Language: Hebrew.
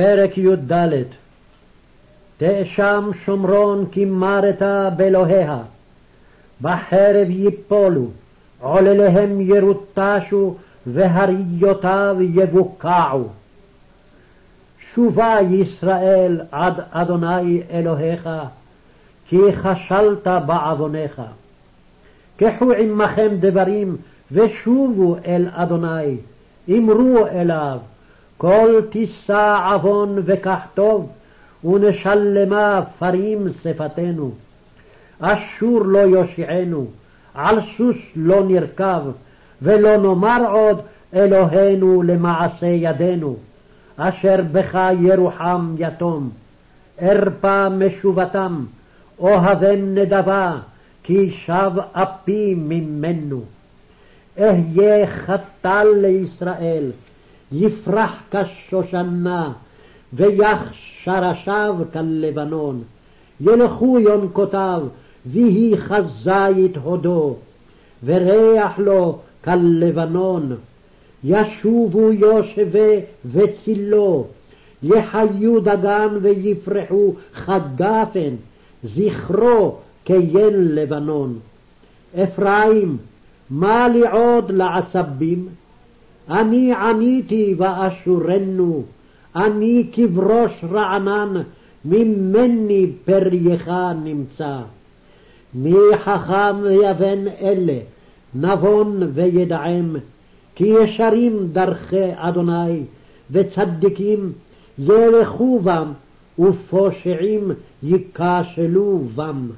פרק י"ד תאשם שומרון כי מרתה באלוהיה, בחרב יפולו, עולליהם ירוטשו, והריותיו יבוקעו. שובה ישראל עד אדוני אלוהיך, כי כשלת בעווניך. קחו עמכם דברים ושובו אל אדוני, אמרו אליו, כל תישא עוון וקח טוב, ונשלמה פרים שפתנו. אשור לא יושיענו, על סוס לא נרכב, ולא נאמר עוד אלוהינו למעשה ידינו, אשר בך ירוחם יתום. ארפה משובתם, אוהבם נדבה, כי שב אפי ממנו. אהיה חתל לישראל, יפרח כשושנה, ויח שרשיו כלבנון. ילכו יונקותיו, ויהי כזית הודו, וריח לו כלבנון. ישובו יושבי וצילו, יחיו דגן ויפרחו כגפן, זכרו כיין לבנון. אפרים, מה לי עוד לעצבים? אני עניתי ואשורנו, אני כבראש רענן, ממני פרייך נמצא. מי חכם ויבן אלה, נבון וידעם, כי ישרים דרכי אדוני, וצדיקים ילכו בם, ופושעים ייכשלו בם.